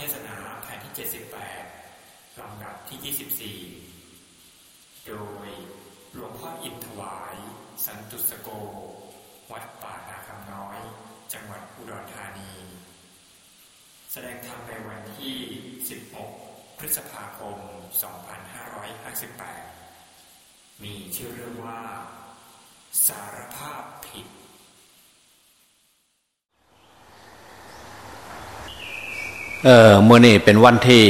เทศนาแผ่นที่ 78ลำดับที่ 24 โดยหลวงพ่ออินถวาย สันตุสโก วัดป่านาคำน้อย จังหวัดอุดรธานี แสดงธรรมในวันที่ 16 พฤษภาคม 2558 มีชื่อเรื่องว่า สารภาพผิด เออมื่อนี้เป็นวันที่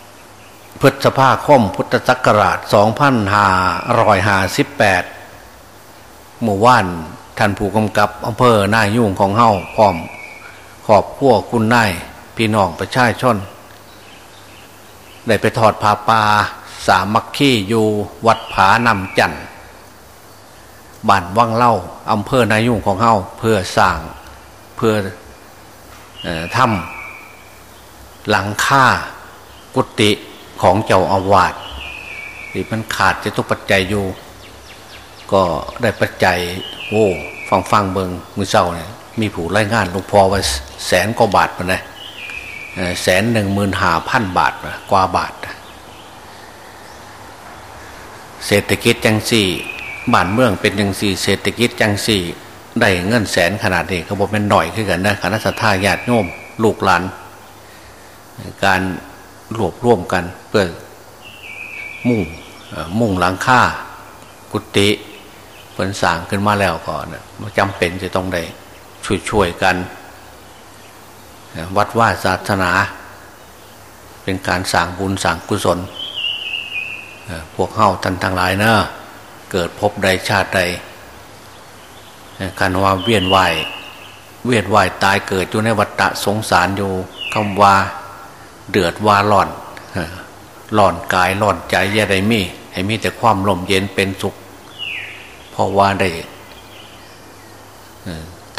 16พฤษภาคมพุทธศักราช2558หมู่ว่านท่านผู้กำกับอำเภอหน้ายุ่งของเฮ้าพร้อม ขอบพวกคุณนายพี่น้องประชาชน ได้ไปถอดผ้าป่าสามัคคีอยู่วัดผานำจันทร์บ้านว่างเล่าอำเภอนายุ่งของเฮ้าเพื่อสร้างเพื่ออทำ หลังค่ากุฏิของเจ้าอาวาสที่มันขาดจะตุปัจจัยอยู่ ก็ได้ปัจจัยโอ้ฟังฟังเบิงมือเจ้าเนี่ยมีผู้รายงานหลวงพ่อว่าแสนกว่าบาทมันนะแสนหนึ่งหมื่นห้าพันบาทกว่าบาท เศรษฐกิจจังสี่บ้านเมืองเป็นจังสี่ เศรษฐกิจจังสี่ได้เงินแสนขนาดนี้เขาบอกเป็นหน่อยขึ้นกันนะคณะสัตยาญาติโยมลูกหลาน การรวบร่วมกันเพื่อมุ่งมุ่งหลังค่ากุฏิเพิ่นสางขึ้นมาแล้วก่อนจำเป็นจะต้องได้ช่วยๆกัน วัดว่าศาสนา เป็นการสร้างบุญสร้างกุศล พวกเฮาท่านทั้งหลายเนอะเกิดพบใดชาติใดคันว่าเวียนว่ายเวียนว่ายตายเกิดอยู่ในวัฏฏะสงสารอยู่คำว่า เดือดว่าร้อนหลอนกายหลอนใจแย่ใดมีให้มีแต่ความลมเย็นเป็นสุขเพราะว่าได้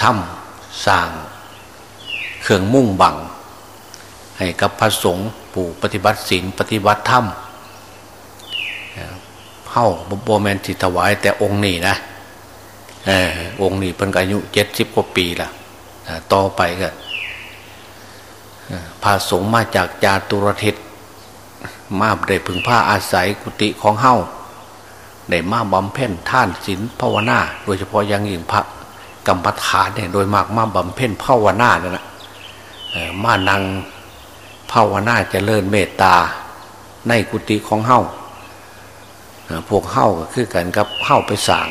ทำสร้างเครื่องมุ่งบัง ให้กับพระสงฆ์ผู้ปฏิบัติศีลปฏิบัติธรรมเข้าโบแมนติถวายแต่องค์นี้นะอองค์นี้เพิ่งอายุเจ็ดสิบกว่าปีละต่อไปก็ พาสงมาจากจาตุรทิศมาได้พึงผ้าอาศัยกุฏิของเฮ้าได้มาบำเพ็ญท่านศีลภาวนา โดยเฉพาะยังยิ่งพระกรรมฐานเนี่ยโดยมากมาบำเพ็ญภาวนาเนี่ยนะมานังภาวนาจเจริญเมตตาในกุฏิของเฮ้าพวกเฮ้าก็คือกันกับเฮ้าไปสั่ง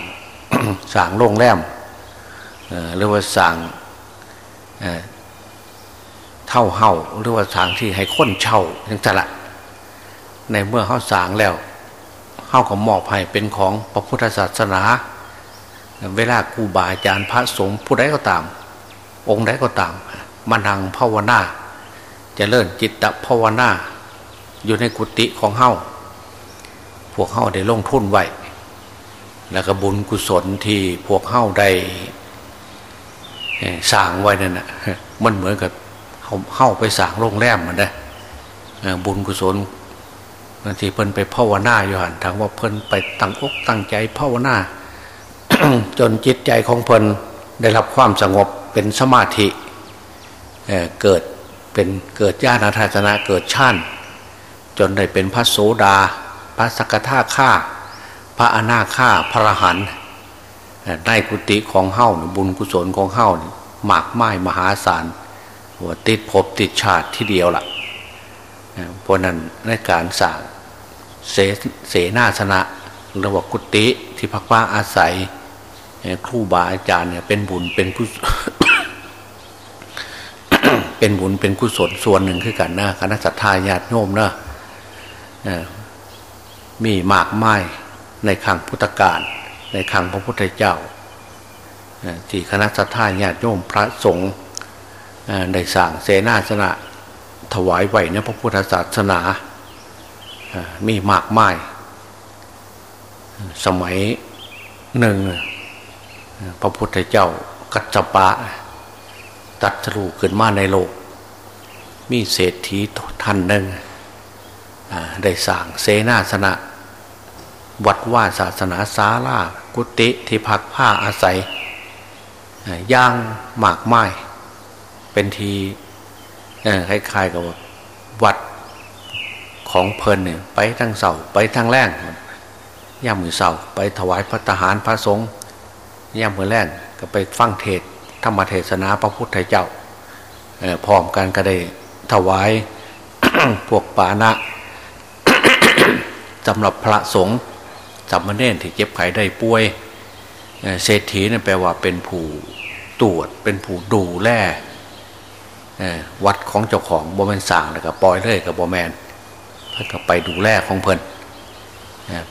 สั่งโรงแรมหรือว่าสั่ง เท่าเฮาหรือว่าสางที่ให้คนเช่าอย่างนั้นละในเมื่อเขาสางแล้วเฮาก็มอบให้เป็นของพระพุทธศาสนา เวลาครูบาอาจารย์พระสงฆ์ผู้ใดก็ตาม องค์ใดก็ตามมานังภาวนาจะเลิ่นจิตตภาวนาอยู่ในกุฏิของเฮาพวกเฮาได้ลงทุนไว้แล้วก็บุญกุศลที่พวกเฮาได้สร้างไว้นั่นนะมันเหมือนกับ เข้าไปสางโรงแรมมันได้บุญกุศลบางทีเพิ่นไปภาวนาอยู่หันทางว่าเพิ่นไปตั้งอกตั้งใจภาวนาจนจิตใจของเพิ่นได้รับความสงบเป็นสมาธิเเกิดเป็นเกิดญาณทัศนะเกิดชาติจนได้เป็นพระโสดา พระสกทาข้าพระอนาข้าพระหันในกุฏิของเฮ้าบุญกุศลของเฮ้าหมากไม้มหาศาล ว่าติดภพติดชาติที่เดียวละ่ะเพราะนั้นในการสั่งเสเสนาสนะหรือว่ากุฏิที่พักว่าอาศัยครูบาอาจารย์เนี่ยเป็นบุญเป็นกุศเป็นบุญเป็นกุศลส่วนหนึ่งคือกันนะคณะสัตยาญาติโยมนะมีมากไม้ในขังพุทธกาลในขังพระพุทธเจ้าที่คณะสัตยาญาติโยมพระสงฆ์ ได้สั่งเสนาสนะถวายไหวในพระพุทธศาสนา มีมากมาย สมัยหนึ่ง พระพุทธเจ้ากัจจปะ ตัดรูขึ้นมาในโลก มีเศรษฐีท่านหนึ่ง ได้สั่งเสนาสนะ วัดว่าศาสนาสาลากุติที่พักผ้าอาศัยย่างหมากไม้ เป็นทีคล้ายๆกับวัดของเพลินเนี่ยไปทางเสาไปทางแรงย่ามือเสาไปถวายพระทหารพระสงฆ์ย่ามือแรงก็ไปฟังเทศธรรมเทศนาพระพุทธเจ้าพร้อมกันก็ได้ถวายพวกปานะสำหรับพระสงฆ์สัมเนนที่เจ็บไข้ได้ป่วยเศรษฐีนั่นแปลว่าเป็นผู้ตรวจเป็นผู้ดูแล วัดของเจ้าของบแมนสั่งแล้วก็ปล่อยเลยกับโบแมนเพื่อก็ไปดูแลของเพิ่น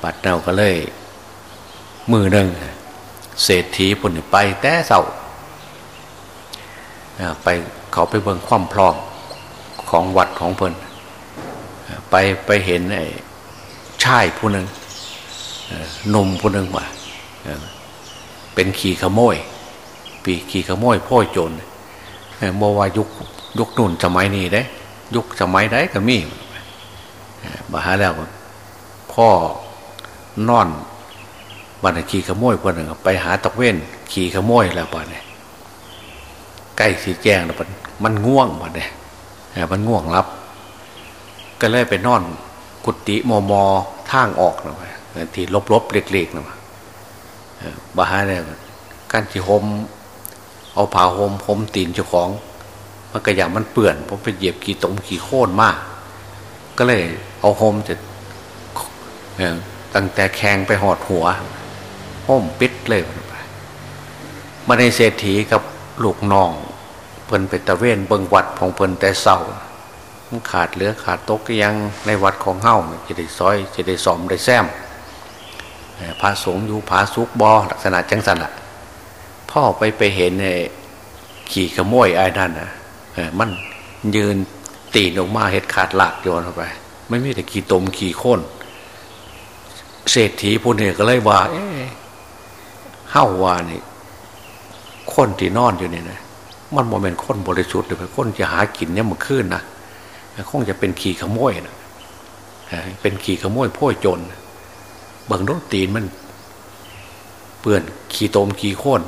ปัดเนาก็เลย มือหนึ่งเศรษฐีพุ่นไปแต่เศร้าไปเขาไปเบิ่งความพร้อมของวัดของเพิ่นไปไปเห็นไอ้ชายผู้หนึ่งนมผู้หนึ่งว่าเป็นขี่ขโมย ปีขี่ขโมยพ่อโจร โมว่ายุคยุคนุ่นสมัยนี้ได้ ยุคสมัยได้ก็มีมาหาแล้วพ่อนอนบันขี่ขโมยคนหนึ่งไปหาตะเว้นขี่ขโมยแล้วบ้านเนี่ยใกล้สีแจ้งแล้วมันง่วงบ้านเนี่ยมันง่วงรับ ก็เลยไปนอนกุฏิมอมอทางออกนะที่ลบๆเล็กๆนะบาฮาเนี่ยการที่หม เอาผ้าห่มห่มตีนเจ้าของ มันกระย่างมันเปื่อนผมไปเหยียบกี่ตมกี่โค่นมาก ก็เลยเอาห่มจะตั้งแต่แขงไปหอดหัวห่มปิดเลยมาในเศรษฐีกับลูกน้อง เพิ่นไปตะเวนเบิงวัดของเพิ่นแต่เศร้ามันขาดเหลือขาดตกยังในวัดของเฮ้าจะได้ซอยจะได้สอมได้แซมพระสงฆ์อยู่ผาสุกบอลักษณะจังสันละ พ่อไปไปเห็นไอ้ขี่ขโมยไอ้นั่นนะมันยืนตีนออกมาเห็ดขาดหลักโยนเข้าไป ไม่มีแต่ขี่ตมขี่โค่นเศรษฐีผู้นี้ก็เลยว่า เอ้เฮ้าว่านี่คนที่นอนอยู่นี่นะมันโมเมนต์คนบริสุทธิ์เลยคนจะหากินเนี่ยมันขึ้นนะคงจะเป็นขี่ขโมยนะเป็นขี่ขโมยพ่อยจนเบิ่งรถตีนมัน เปื่อนขี่ตมขี่โค่น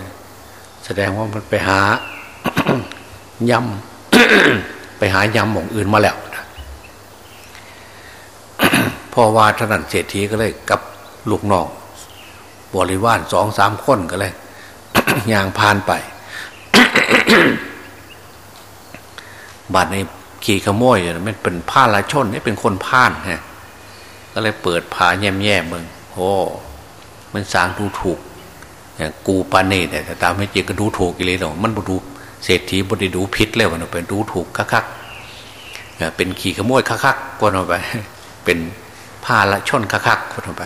แสดงว่ามันไปหายำไปหายำของอื่นมาแล้วพอว่าถนัดเศรษฐีก็เลยกับลูกน้องบริวารสองสามคนก็เลยยางพานไปบาดในขี่ขโมยมันเป็นผ้าลายชนนี่เป็นคนผ่านฮะก็เลยเปิดผาแย่แย่เมืองโอ้มันสางดูถูก กูปาเน่แต่ตามไม่จริงก็ดูถูกอีเลยหรอกมันบดูเศรษฐีบดีดูพิษเลยวันเป็นดูถูกคักๆเป็นขี่ขโมยคักๆกวนออกไปเป็นผ้าละช่นคักๆกวนออกไป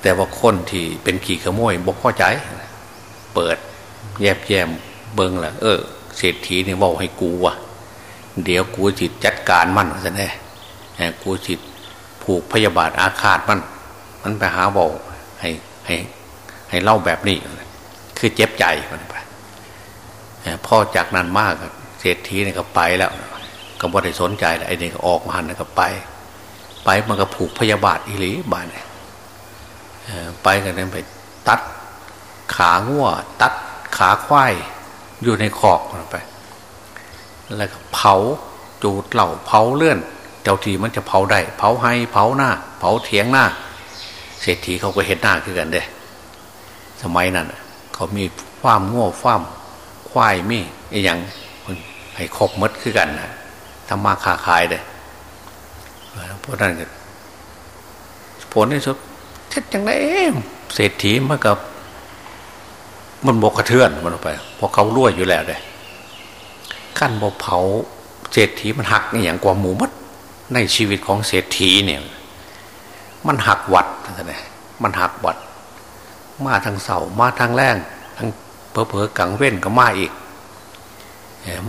แต่ว่าคนที่เป็นขี่ขโมยบกข้อใจ เปิดแยบแยมเบิงละเออเศรษฐีเนี่ยบอกให้กูวะเดี๋ยวกูจิตจัดการมันซะแน่กูจิตผูกพยาบาทอาฆาตมัน มันไปหาบอก ให้ให้ให้เล่าแบบนี้ คือเจ็บใจมันไปพ่อจากนั้นมากเศรษฐีเนี่ยก็ไปแล้ว ก็บ่ได้สนใจแล้วไอ้นี่ก็ออกมาหันก็ไป ไปมันก็ผูกพยาบาทอีหลีบานเนี่ยไปกันนั้นไปตัดขาง่วตัดขาควายอยู่ในขอกมันไป แล้วก็เผาจูดเหล่าเผาเลื่อน เจ้าทีมันจะเผาได้ เผาให้เผาหน้า เผาเถียงหน้า เศรษฐีเขาก็เห็นหน้าคือกันเด้ สมัยนั้นเขามีฟ้ามง่ฟ้ามควายมีไอ้ยังให้ครบมดคือกันนะทำมาค้าขายเด้เพราะนั้นผลที่สุดเท็ดจังไงเศรษฐีมันกับ มันบกกระเทือนมันออกไปเพราะเขารั่วอยู่แล้วเลยขั้นบกเผาเศรษฐีมันหักอย่างกว่าหมูมัดในชีวิตของเศรษฐีเนี่ย มันหักวัดนะมันหักวัด มาทางเสามาทางแรงทางเพอเพอกังเว้นก็มาอีก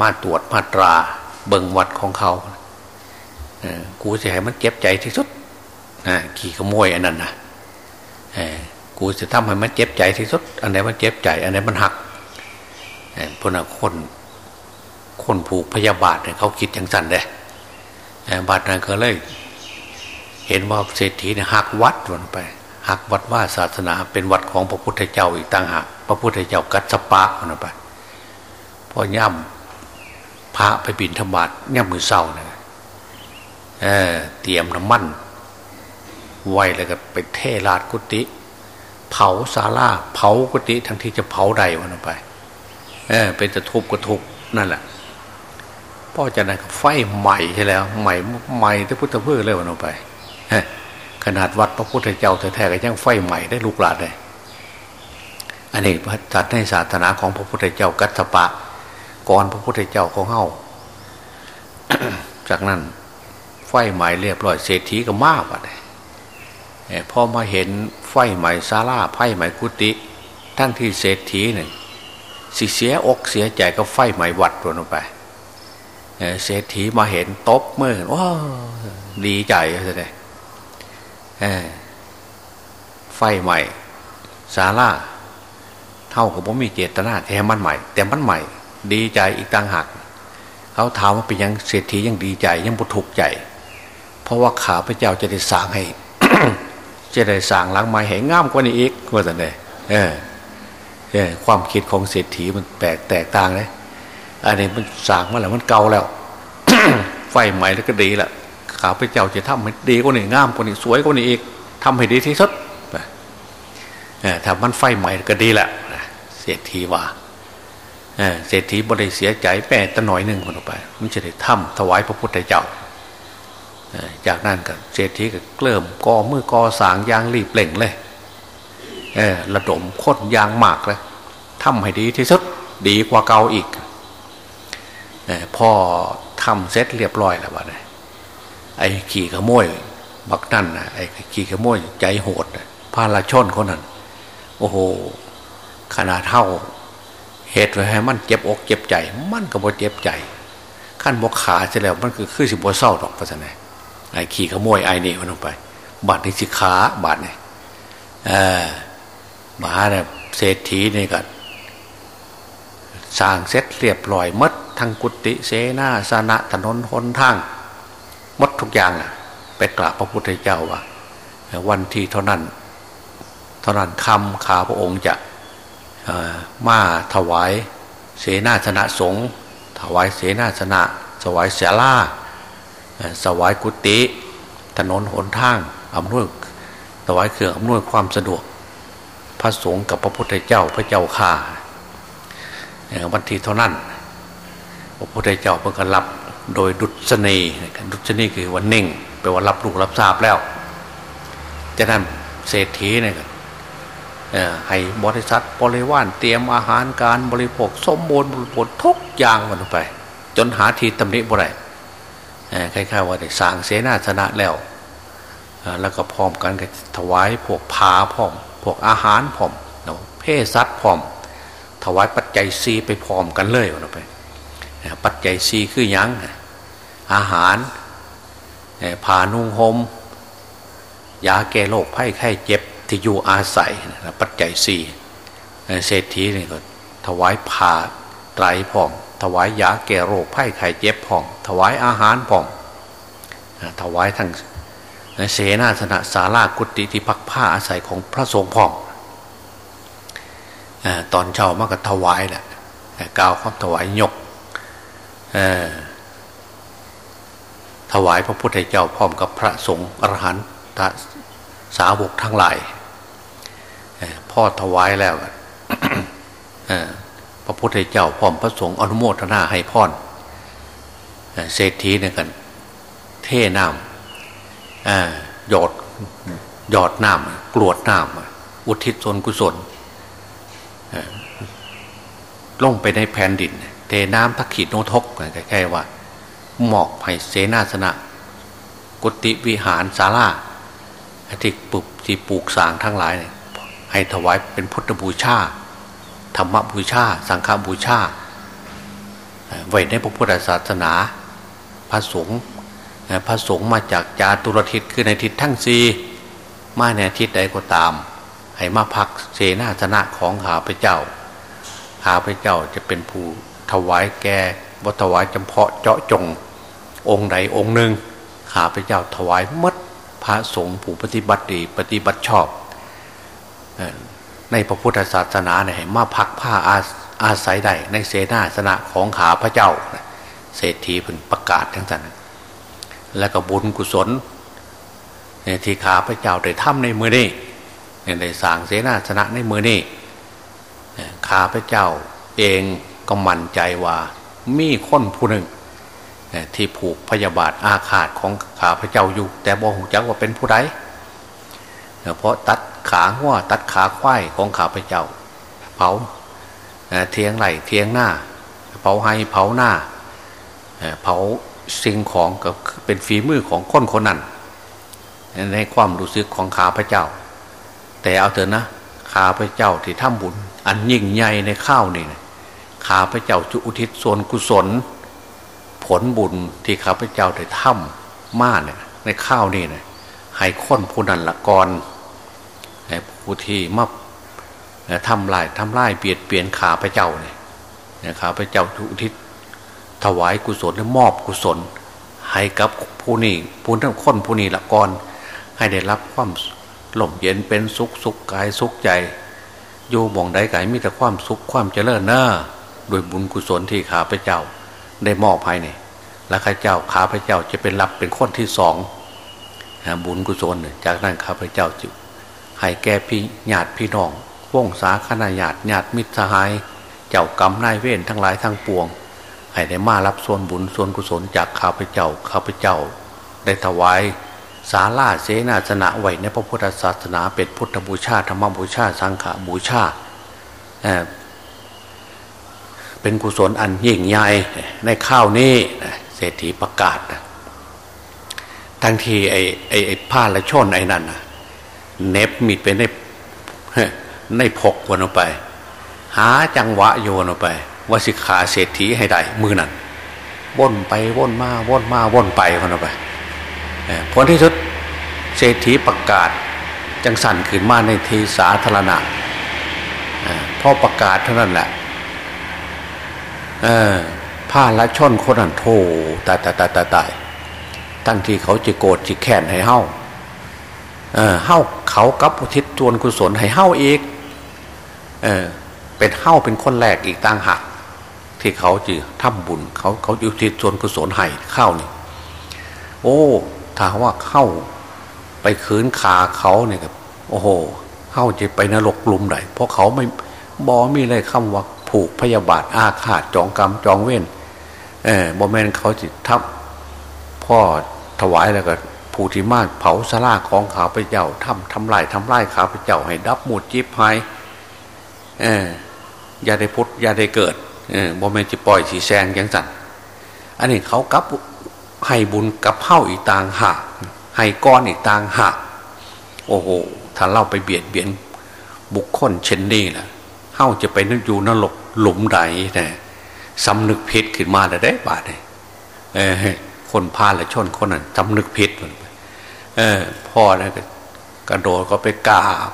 มาตรวจมาตรา เบิงวัดของเขากูจะให้มันเจ็บใจที่สุดนะขี่ขโมยอันนั้นนะกูจะทำให้มันเจ็บใจที่สุด อันไหนมันเจ็บใจ อันไหนมันหักพนั้นคนคนผูกพยาบาทเนี่ยเขาคิดอย่างสั้นเลยบาดนั้นก็เลย เห็นว่าเศรษฐีเนี่ยหักวัดลงไปหักวัดว่าศาสนาเป็นวัดของพระพุทธเจ้าอีกต่างหากพระพุทธเจ้ากัสปะลงไปพอย่พระไปบินธบาตเนี่ยมือเศร้าเนี่ยเออเตรียมน้ำมันไว้แล้วก็ไปเทลาดกุฏิเผาศาลาเผากุฏิทั้งที่จะเผาใดวันไป เออเป็นจะทุบก็ทุบนั่นแหละพ่อจะนั่นไฟใหม่ใช่แล้วใหม่ใหม่ที่พุทธเพื่อเลยวันไป ขนาดวัดพระพุทธเจ้าแท้ๆก็ยังไฟใหม่ได้ลูกหลานเลยอันนี้พระจัดในศาสนาของพระพุทธเจ้ากัตปะก่อนพระพุทธเจ้าของเฮาจากนั้น ไฟใหม่เรียบร้อยเศรษฐีก็มากว่ะเลยพอมาเห็นไฟใหม่ซาลาไฟใหม่กุฏิทั้งที่เศรษฐีหนึ่งสิเสียอกเสียใจก็ไฟใหม่วัดตัวลงไปเศรษฐีมาเห็นตบมือว้าดีใจเลย ไฟใหม่ซาลาเท่ากับผมมีเจตนาแท้มันใหม่ แต่มันใหม่ ดีใจอีกต่างหากเขาถามว่าเป็นยังเศรษฐียังดีใจ ยังบุทุกใจ เพราะว่าขาพระเจ้าจะได้สางให้จะได้สางหลังไม้ให้งามกว่านี้อีกว่าแต่เนี่ยเออเออความคิดของเศรษฐีมันแปลกแตกต่างเลยอันนี้มันสางมาแล้วมันเก่าแล้ว ไฟใหม่แล้วก็ดีละ ขาพเจ้าจะทำให้ดีกว่านี้งามกว่านี้สวยกว่านี้อีกทำให้ดีที่สุดถ้ามันไฟใหม่ก็ดีแหละเศรษฐีว่าเศรษฐีบริเสียใจแปดตะหน่อยหนึ่งคนออกไป มันจะได้ทำถวายพระพุทธเจ้าจากนั้นก็เศรษฐีก็เกริ่มกอมือกอสางยางรีบเล่งเลยระดมค้นยางหมากเลยทำให้ดีที่สุดดีกว่าเก่าอีกพ่อทำเสร็จเรียบร้อยแล้ววะเนี่ย ไอ้ขี่ขโมยบักนั่นนะไอ้ขี่ขโมยใจโหดพาลาชนคนนั้น โอ้โหขนาดเท่าเหตุไว้ให้มันเจ็บอกเจ็บใจ มันก็บ่เจ็บใจขั้นบกขาเสร็จแล้วมันคือคือสิบวเศร้าดอกพระสนไอ้ขี่ขโมยไอ้นี่มันลงไป บาดในสิขาบาดเนี่ยเออบาเนี่ยเศรษฐีนี่ก็สร้างเสร็จเรียบร้อยมัดทั้งกุฏิเสนาสนะถนนหนทาง มัดทุกอย่างอะไปกราบพระพุทธเจ้าว่าวันที่เท่านั้น เท่านั้นคำขาพระองค์จะมาถวายเสนาสนะสงฆ์ถวายเสนาสนะถวายเสลาสวายกุฏิถนนหนทางอำนวยถวายเครื่องอำนวยความสะดวก พระสงฆ์กับพระพุทธเจ้าพระเจ้าข่าวันที่เท่านั้น พระพุทธเจ้าเพิ่งรับ โดยดุษณีดุษณีคือวันนิ่งแปลว่ารับรู้รับทราบแล้วจากนั้นเศรษฐีเนี่ยให้บริษัทบริวารเตรียมอาหารการบริโภคสมบูรณ์บริโภคทุกอย่างมันไป จนหาทีตำหนิบ่ได้คล้ายๆว่าได้สร้างเสนาสนะแล้วแล้วก็พร้อมกันก็ถวายพวกผาพร้อม พวกอาหารพร้อมเนาะเพศสัตว์พร้อม ถวายปัจจัยซีไปพร้อมกันเลยวันไปปัจจัยซีคือยัง อาหารผ่านุ่งหมยาแก้โรคไข้ไข้เจ็บที่อยู่อาศัยปัจจัยสี่เศรษฐีนี่ก็ถวายผ่าไตรพร้อมถวายยาแก้โรคไข้ไข้เจ็บพร้อมถวายอาหารพร้อมถวายทั้งเสนาสนะสารากุฏิที่พักผ้าอาศัยของพระสงฆ์พร้อมตอนเช้ามันก็ถวายแหละกล่าวความถวายยก ถวายพระพุทธเจ้าพร้อมกับพระสงฆ์อรหันตสาวกทั้งหลายพ่อถวายแล้วพระพุทธเจ้าพร้อมพระสงฆ์อนุโมทนาให้พรเศรษฐีเนี่ยกัน เท่น้ำหยอดหยอดน้ำกรวดน้ำอุทิศส่วนกุศลลงไปในแผ่นดิน เทน้ำทักขีดโนทกแค่ว่า หมอกให้เสนาสนะ กุฏิวิหารศาลาที่ปลูกที่ปลูกสางทั้งหลาย ให้ถวายเป็นพุทธบูชาธรรมบูชา สังฆบูชา ไว้ในพระพุทธศาสนา พระสงฆ์พระสงฆ์มาจากจาตุรทิศคือในทิศทั้งสีมาในทิศใดก็ตาม ให้มาพักเสนาสนะของข้าพระเจ้าข้าพระเจ้าจะเป็นผู้ถวายแก่บถวายจำเพาะเจาะจง องค์ใดองค์หนึ่งข้าพเจ้าถวายมัดพระสงฆ์ผู้ปฏิบัติดีปฏิบัติชอบ ในพระพุทธศาสนาเนี่ยมาพักผ้าอาอาศัยใดในเสนาสนะของขาพระเจ้า เศรษฐีเป็นประกาศทั้งนั้นแล้วก็บุญกุศลที่ขาพระเจ้าได้ทำในมือนี้ได้สร้างเสนาสนะในมือนี้ขาพระเจ้าเองก็มั่นใจว่ามีคนผู้หนึ่ง ที่ผูกพยาบาทอาฆาตของขาพระเจ้าอยู่ แต่บอกหงจักว่าเป็นผู้ใดเพราะตัดขาหัวตัดขาควายของขาพระเจ้า เผาเทียงไหลเทียงหน้า เผาให้เผาหน้าเผาสิ่งของก็เป็นฝีมือของคนคนนั้นในความรู้สึกของขาพระเจ้า แต่เอาเถอะนะขาพระเจ้าที่ทำบุญ อันยิ่งใหญ่ในข้าวนี่ขาพระเจ้าจุอุทิศส่วนกุศล ผลบุญที่ข้าพเจ้าได้ทำมาเนี่ยในข้าวนี่เนี่ยให้คนผู้นั้นละกรผู้ที่มาทำลายทำลายเปลี่ยนเปลี่ยนขาพระเจ้าเนี่ยขาพระเจ้าทุทิศถวายกุศลและมอบกุศล ให้กับผู้นี้ผู้ทั้งคนผู้นี้ละก่อนให้ได้รับความหล่มเย็นเป็นสุขสุขกายสุขใจอยู่มองใดกายมีแต่ความสุขความเจริญเน้อโดยบุญกุศลที่ขาพระเจ้า ได้มอบให้เนี่ยและข้าเจ้าขาพเจ้าจะเป็นรับเป็นคนที่สองบุญกุศลจากนั้นข้าพเจ้าจะให้แก่พี่ญาติพี่น้องวงสาคณาญาติญาติมิตรสหาย เจ้ากรรมนายเวรทั้งหลายทั้งปวง ให้ได้มารับส่วนบุญส่วนกุศลจากข้าพเจ้าข้าพเจ้า ได้ถวายสาลาเสนาสนะไว้ในพระพุทธศาสนาเป็นพุทธบูชาธรรมบูชาสังฆบูชา เป็นกุศลอันยิ่งใหญ่ในข้าวนี้เศรษฐีประกาศทั้งทีไอ้ไอ้ไอ้ผ้าละช่อนไอ้นั่นเน็บมิดไปในในพกวนออกไป หาจังหวะโยนออกไปว่าสิขาเศรษฐีให้ได้มือนั่นว่นไปว่นมาว่นมาว่นไปคนออกไปผลที่สุดเศรษฐีประกาศจังสั่นขึ้นมาในทีสาธารณะพอประกาศเท่านั้นแหละ ผ้าละช่อนคนนั้นโธตายตายตายตายตายตั้งที่เขาจะโกรธจะแค้นให้เฮ้าเออเฮ้าเขากับอุทิศจวนกุศลให้เฮ้าอีกเออเป็นเฮ้าเป็นคนแรกอีกต่างหากที่เขาจะทำบุญ เขาเขาอุทิศจวนกุศลให้เข้านี่ โอ้ถ้าว่าเข้าไปคืนขาเขาเนี่ยครับโอ้โหเข้าจะไปนรกลุมไหนเพราะเขาไม่บอมีเลยคำว่า ผูกพยาบาทอาฆาตจองกรรมจองเว้นเออบอแมนเขาจิตทับพ่อถวายแล้วก็ผู้ที่มากเผาสลาของข้าพเจ้าทำทำลายทำลายข้าพเจ้าให้ดับหมดจิบหายเอออย่าได้พุทธอย่าได้เกิดเออบอแมนจะปล่อยสีแซงยังสั่นอันนี้เขากับให้บุญกับเผ่าอีกต่างหากให้ก้อนอีกต่างหากโอ้โหถ้าเราไปเบียดเบียนบุคคลเช่นนี้นะ เฮ้าจะไปนึกอยู่นรกหลุมใดนะสำนึกผิดขึ้นมาได้บาดเลยคนพาละชนคนนั้นสำนึกผิดเออพ่อนะก็กระโดดก็ไปกาบ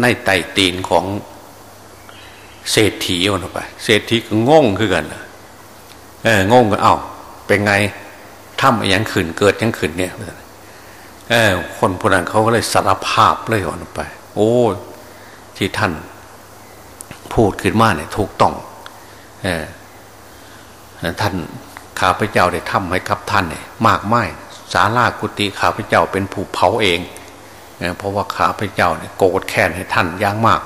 ในไตตีนของเศรษฐีมันไป เศรษฐีก็งงขึ้นกันเอองงกันเอ้าเป็นไงทำอย่างขืนเกิดอย่างขืนเนี่ยเออคนพวกนั้นเขาก็เลยสารภาพเลยวันไป โอ้ที่ท่าน พูดขึ้นมาเนี่ยถูกต้องเออท่านข้าพเจ้าได้ทำให้กับท่านเนี่ยมากไม่สารากุติข้าพเจ้าเป็นผู้เผาเองเพราะว่าข้าพเจ้าเนี่ยโกรธแค้นให้ท่านย่างมาก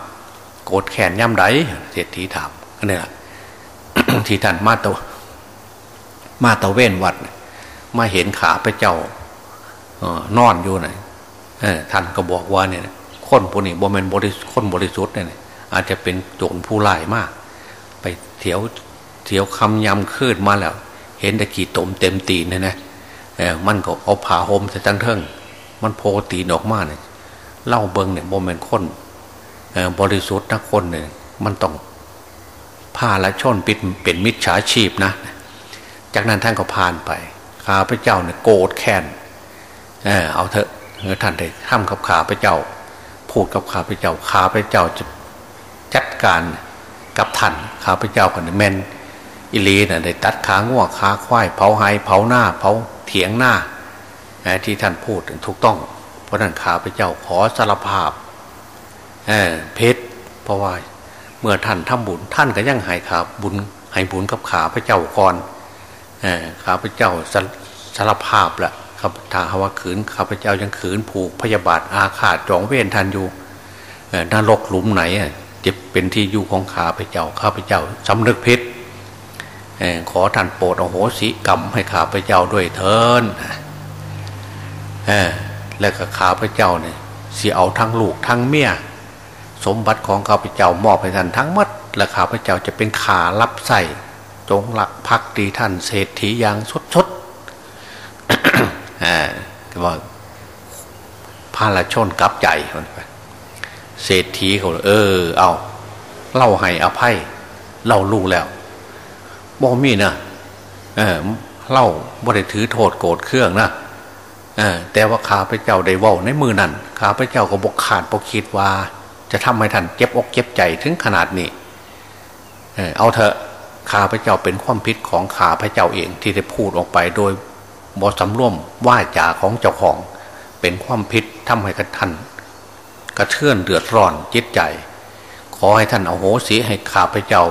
โกรธแค้นย่ำไดเศรษฐีถามก็เนี่ยที่ท่านมาตมาตะเว้นวัด มาเห็นขาพระเจ้านอนอยู่ไหนท่านก็บอกว่าเนี่ยคนผู้นี้บ่เป็นบริคนบริสุทธิ์เนี่ย อาจจะเป็นโจรผู้ร้ายมาก ไปเถียวเถียวคำยำคืดมาแล้ว เห็นตะกี้ตมเต็มตีนเนี่ยนะเออมันก็เอาผ่าห่มใส่ตั้งเทิงมันโพตีนออกมาเนี่ยเล่าเบิงเนี่ยบ่เป็นคนบริสุทธิ์นักคนเนี่ยมันต้องผ้าและช่อนปิดเป็นมิจฉาชีพนะ จากนั้นท่านก็ผ่านไปข้าพเจ้าเนี่ยโกรธแค้นเออเอาเถอะท่านได้ห้ามกับข้าพเจ้า พูดกับข้าพเจ้าข้าพเจ้าจะ การกับท่านข้าพเจ้าคนแมนอิลีนะ่ะได้ตัดขาง่วขาควายเผาไฮเผาหน้าเผาเถียงหน้าที่ท่านพูดถูกต้อง เพราะนั้นข้าพเจ้าขอสารภาพเเพชรเพราะว่าเมื่อท่านทำบุญท่านก็ยังให้ขาบุญให้บุญกับขาพระเจ้าก่อนข้าพเจ้าสารภาพละข้าพถ้าว่าขืนข้าพเจ้ายังขืนผูกพยาบาทอาฆาตจองเวรทันอยู่นรกหลุมไหน จะเป็นที่อยู่ของข้าพเจ้าข้าพเจ้าสำนึกพิษขอท่านโปรดโอโหสิกรรมให้ข้าพเจ้าด้วยเถินแล้วก็ข้าพเจ้าเนี่ยเสียเอาทั้งลูกทั้งเมียสมบัติของข้าพเจ้ามอบให้ท่านทั้งหมดและข้าพเจ้าจะเป็นขารับใส่จงหลักพักดีท่านเศรษฐีอย่างชดชดอ่าว่าพาละชนกับใจ เศรษฐีเขาเออ เอาเล่าให้อภัยเล่าลูกแล้วบอมีนะเออเล่าบ่ได้ถือโทษโกรธเครื่องนะเออแต่ว่าข้าพเจ้าได้ว่าในมือนั้นข้าพเจ้าก็บกขาดบกคิดว่า จะทำให้ท่านเจ็บอกเจ็บใจถึงขนาดนี้เออเอาเถอะข้าพเจ้าเป็นความผิดของข้าพเจ้าเองที่ได้พูดออกไปโดยบอสำร่วมว่าจาของเจ้าของ เป็นความผิดทำให้กระทัน ระเทือนเดือดร้อนจิตใจ ขอให้ท่านเอาโหสีให้ข้าพเจ้า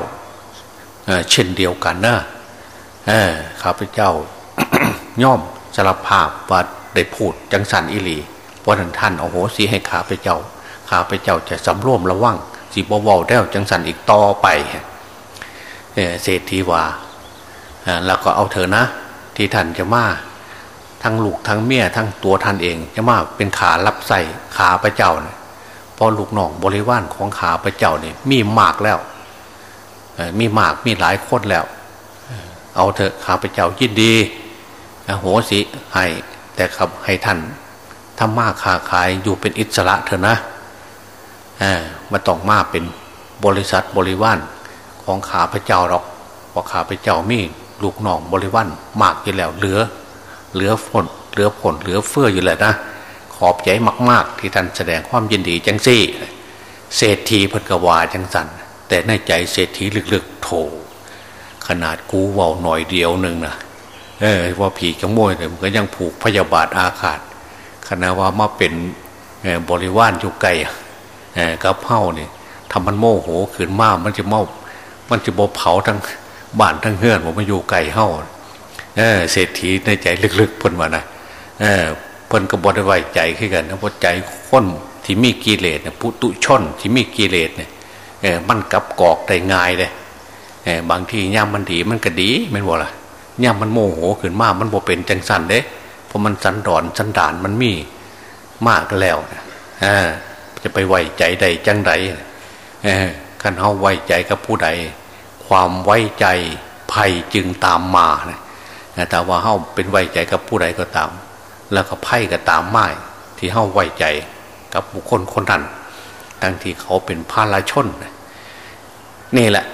เช่นเดียวกันนะข้าพเจ้าย่อมสารภาพว่าได้พูดจังสันอิลีเพราะนั้นท่านเอาโหสีให้ข้าพเจ้าข้าพเจ้าจะสำรวมระวังสีบวาแล้วจังสันอีกต่อไปเศรษฐีว่าแล้วก็เอาเถอะนะ ที่ท่านจะมาทั้งลูกทั้งเมียทั้งตัวท่านเอง จะมาเป็นขารับใส่ขาพระเจ้าเนี่ย พอลูกน้องบริวารของขาพระเจ้าเนี่ยมีมากแล้วมีมากมีหลายคนแล้ว เอาเถอะขาพระเจ้ายินดีโหสิให้แต่ครับให้ท่านทำมากขาขายอยู่เป็นอิสระเถอะนะมาต้องมาเป็นบริษัทบริวารของขาพระเจ้าหรอกเพราะขาพระเจ้ามีลูกน้องบริวารมากอยู่แล้ว เหลือ เหลือผลเหลือผลเหลือเฟื่ออยู่เลยนะ ขอบใจมาก ๆ ที่ท่านแสดงความยินดีจังซี่เศรษฐีพันกวาจังสันแต่ในใจเศรษฐีลึกๆโถขนาดกูเว่าหน่อยเดียวหนึ่งนะเออว่าผีขโมยแต่มันก็ยังผูกพยาบาทอาฆาตขณะว่ามาเป็นบริวารอยู่ไกลกับเผ่าเนี่ยทำมันโมโหขืนมามันจะเมา มันจะบเผาทั้งบ้านทั้งเฮือนผมมาอยู่ไกลเฮ้าเออเศรษฐีในใจลึกๆพ่นว่านะเออ เพิ่นก็บริไว้ใจขึ้นกันนะเพราะใจค้นที่มีกิเลสเนี่ยปุตุชนที่มีกิเลสเนี่ยเออมันกับกอกได้ง่ายเลยเออบางทีย่ามันดีมันก็ดีไม่บอกละย่ามมันโมโหขึ้นมากมันบ่เป็นจังสันเด้เพราะมันสันดอนสันดานมันมีมากแล้วนะเออจะไปไว้ใจใดจังใดเออขันเฮาไว้ใจกับผู้ใด ความไว้ใจภัยจึงตามมานะแต่ว่าเฮาเป็นไว้ใจกับผู้ใดก็ตาม แล้วก็ไพ่ก็ตามไม้ที่เฮาไว้ใจกับบุคคลคนนั้นทั้งที่เขาเป็นพาลาชน นี่แหละ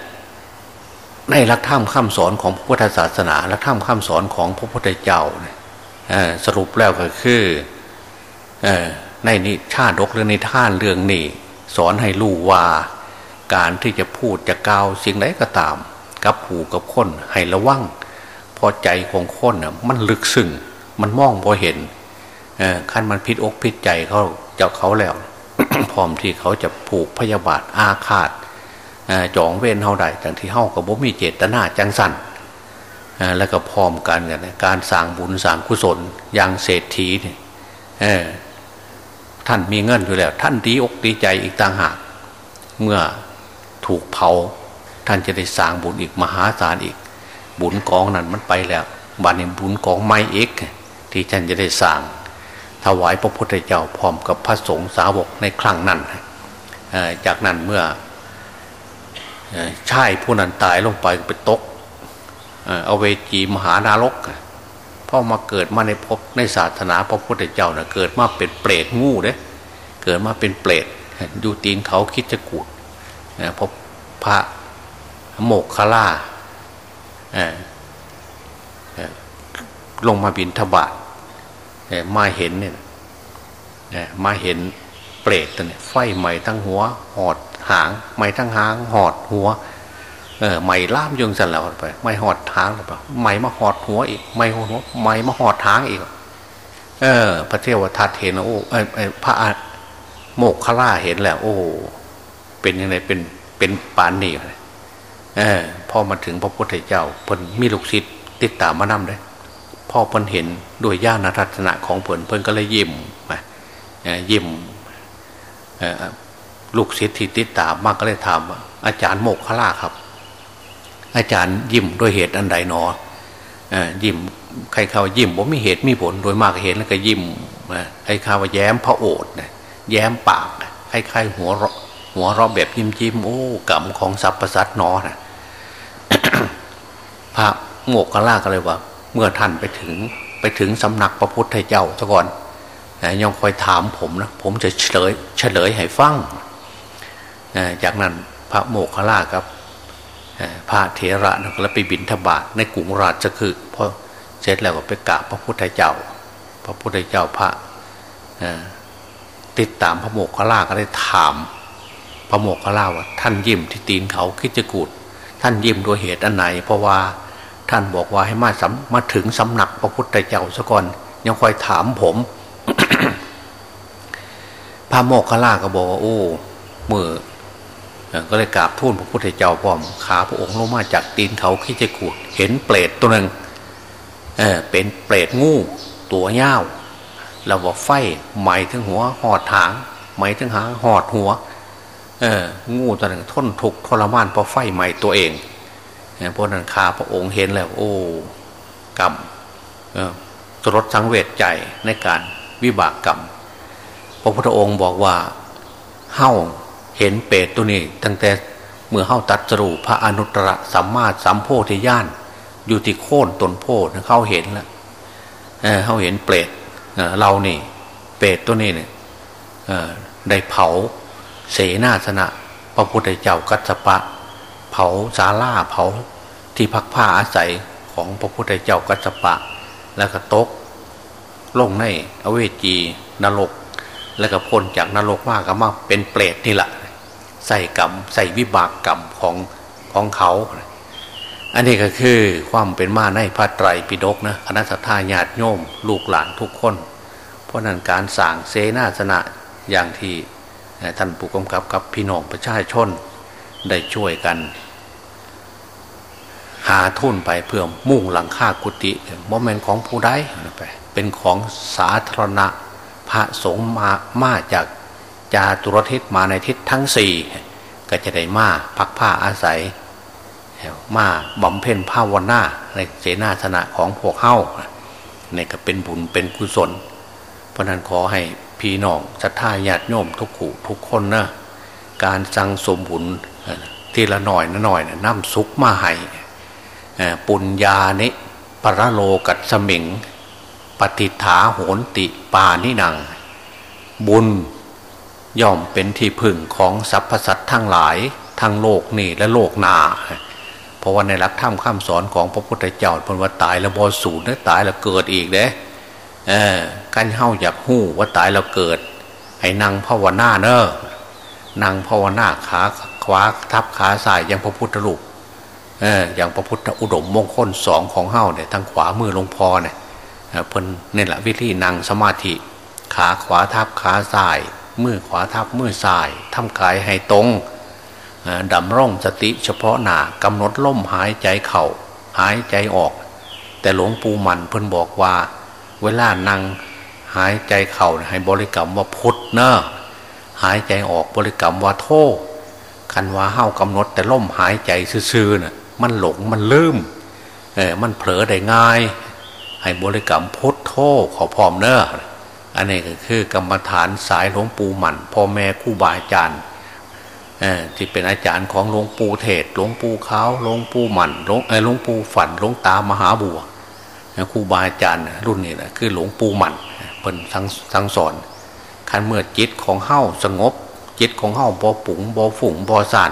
ในหลักธรรมคำสอนของพระพุทธศาสนาหลักธรรมคำสอนของพระพุทธเจ้าสรุปแล้วก็คือในนิชาดกหรือในท่านเรื่องนี้สอนให้รู้ว่าการที่จะพูดจะกล่าวสิ่งใดก็ตาม กับผูกับคนให้ระวังพอใจของคนน่ะมันลึกซึ้ง มันมองพอเห็นขั้นมันพิษอกพิษใจเขาเจ้าเขาแล้ว พร้อมที่เขาจะผูกพยาบาทอาฆาตจองเว้นเท่าใดจังที่เฮากับบ่มีเจตนาจังสันแล้วก็พร้อมกันกันการสร้างบุญสร้างกุศลอย่างเศรษฐีเนี่ยท่านมีเงินอยู่แล้ว ท่านดีอกดีใจอีกต่างหาก เมื่อถูกเผา ท่านจะได้สร้างบุญอีกมหาศาลอีก บุญกองนั้นมันไปแล้วบันนี้บุญกองไม่เอก ที่ท่านจะได้สร้างถวายพระพุทธเจ้าพร้อมกับพระสงฆ์สาวกในครั้งนั้น จากนั้นเมื่อชายผู้นั้นตายลงไปไปตกเอาเวจีมหานารกพอมาเกิดมาในภพในศาสนาพระพุทธเจ้านะเกิดมาเป็นเปรตงูเด้เกิดมาเป็นเปรตดูตีนเขาคิดจะกูดพบพระโมกขล่าลงมาบินทบาท มาเห็นเนี่ยมาเห็นเปรตเนี่ยไฟใหม่ทั้งหัว หอดหางใหม่ทั้งหาง หอดหัว เออใหม่ล่ามยงสันแล้วไปไม่หอดทางหรือเปล่าใหม่มาหอดหัวอีกไม่หัวใหม่มาหอดทางอีก เออ พระเทวทัตเห็นโอ้พระโมกขล่าเห็นแล้ว โอ้ เป็นยังไงเป็นเป็นปานนี่เออพอมาถึงพระพุทธเจ้าเพิ่นมีลูกศิษย์ติดตามมานำเลย พ่อเพิ่นเห็นด้วยญาณทัศนะของเพิ่นเพิ่นก็เลยยิ้มมายิ้มลูกศิษย์ที่ติดตามมากก็เลยถามอาจารย์โมกขล่าครับ อาจารย์ยิ้มด้วยเหตุอันใดหนอยิ้มใครเขายิ้มผมมีเหตุมีผลโดยมากเห็นแล้วก็ยิ้มใครเขาวแย้มพระโอษฐ์แย้มปากใครๆหัวหัวเราะแบบยิ้มยิ้มโอ้กรรมของสรรพสัตว์นอนะพระโมกขล่าก็เลยว่า เมื่อท่านไปถึงไปถึงสำนักพระพุทธเจ้าซะก่อนยังคอยถามผมนะผมจะเฉลยเฉลยให้ฟังจากนั้นพระโมกขลาครับพระเถระนะแล้วไปบินทบาทในกรุงราชคือพอเสร็จแล้วก็ไปกราบพระพุทธเจ้า พระพุทธเจ้าพระติดตามพระโมกขลาก็ได้ถามพระโมกขลาว่าท่านยิ้มที่ตีนเขาคิดจะกูด ท่านยิ้มด้วยเหตุอันไหน เพราะว่า ท่านบอกว่าให้มาสมาถึงสำนักพระพุทธเจ้าซะก่อน ยังคอยถามผม พระโมกขลาก็บอกว่าโอ้เมื่อก็เลยกราบทูลพระพุทธเจ้าพร้อมขาพระองค์ลงมาจากตีนเขาขี้จะขูดเห็นเปรตตัวหนึ่งเออเป็นเปรตงูตัวเย้าเราบอกไฟไหมถึงหัวหอดถางไหมถึงหางหอดหัว เอองูตัวหนึ่งทนทุกทรมานเพราะไฟไหมตัวเอง เพราะนั้นขาพระองค์เห็นแล้ว โอ้กรรมตรดสังเวชใจในการวิบากกรรม พระพุทธองค์บอกว่าเฮ้าเห็นเปรตตัวนี้ ตั้งแต่เมื่อเข้าตัดสรูพระอนุตตรสัมมาสัมโพธิญาณอยู่ที่โค่นตนโพธิเขาเห็นแล้วเขาเห็นเปรตเรานี่ เปรตตัวนี้เนี่ยได้เผาเสนาสนะ พระพุทธเจ้ากัสปะ เผาศาลาเผาที่พักผ้าอาศัยของพระพุทธเจ้ากัสปะ แล้วก็ตกลงในอเวจีนรก แล้วก็พ้นจากนรกมากก็มาเป็นเปรตนี่แหละใส่กรรมใส่วิบากกรรมของของเขา อันนี้ก็คือความเป็นมาในพระไตรปิฎกนะคณะสัตยาญาติโยม ลูกหลานทุกคน เพราะนั้นการสั่งเสนาสนะอย่างที่ท่านผู้กำกับกับพี่น้องประชาชนได้ช่วยกัน หาทุนไปเพื่อมุ่งหลังค่ากุฏิโมเมนต์ของผู้ใดไปเป็นของสาธารณะ พระสงฆ์มามาจากจาตุรทิศมาในทิศทั้งสี่ก็จะได้มาพักผ้าอาศัย มาบำเพ็ญภาวนาในเสนาสนะของพวกเฮ้าเนี่ก็เป็นบุญเป็นกุศล เพราะนั้นขอให้พี่น้องศรัทธาญาติโยมทุกขู่ทุกคนนะการสั่งสมบุญทีละหน่อยนะหน่อยนะน้ำซุกมาให้ ปุญญานิปรโลกัสมิง ปฏิฐาโหนติปานิหนัง บุญย่อมเป็นที่พึ่งของสรรพสัตว์ทั้งหลายทั้งโลกนี่และโลกนาเพราะว่าในหลักธรรมข้ามสอนของพระพุทธเจ้าพนว่าตายแล้วบอสูญนะตายแล้วเกิดอีกเด้เออกันเฮาอยากหู้ว่าตายแล้วเกิดให้นั่งภาวนาเนอะนั่งภาวนาขาขวาทับขาซ้ายย่างพระพุทธรูป อออย่างพระพุทธอุดมมงคลสองของเฮาเนี่ยทางขวามือลงพอเนี่ยเพิ่นนี่แหละวิธีนั่งสมาธิ ขาขวาทับขาซ้ายมือขวาทับมือซ้ายทำกายให้ตรงดำร่องสติเฉพาะหนากำหนดล่มหายใจเขา่าหายใจออก แต่หลวงปู่มันเพิ่นบอกว่า เวลานั่งหายใจเข่าให้บริกรรมว่าพุทธเนอะหายใจออกบริกรรมว่าโทคันว่าเฮ้ากำหนดแต่ล่มหายใจซื่อๆน่ะ มันหลงมันลืมเออมันเผลอได้ง่าย ให้บริกรรมพุทธโทขอพร้อมเนอะอันนี้ก็คือกรรมฐานสายหลวงปู่หมันพ่อแม่คู่บาอาจารย์ที่เป็นอาจารย์ของหลวงปู่เทศหลวงปู่เขาหลวงปู่หมันหลวงหลวงปู่ฝันหลวงตามหาบัวครูบาอาจารย์รุ่นนี้แหละคือหลวงปู่หมันเป็นทั้งทั้งสอนคันเมื่อจิตของเฮ้าสงบจิตของเฮ้าบ่ปุ๋งบ่ฝุ่งบ่สั่น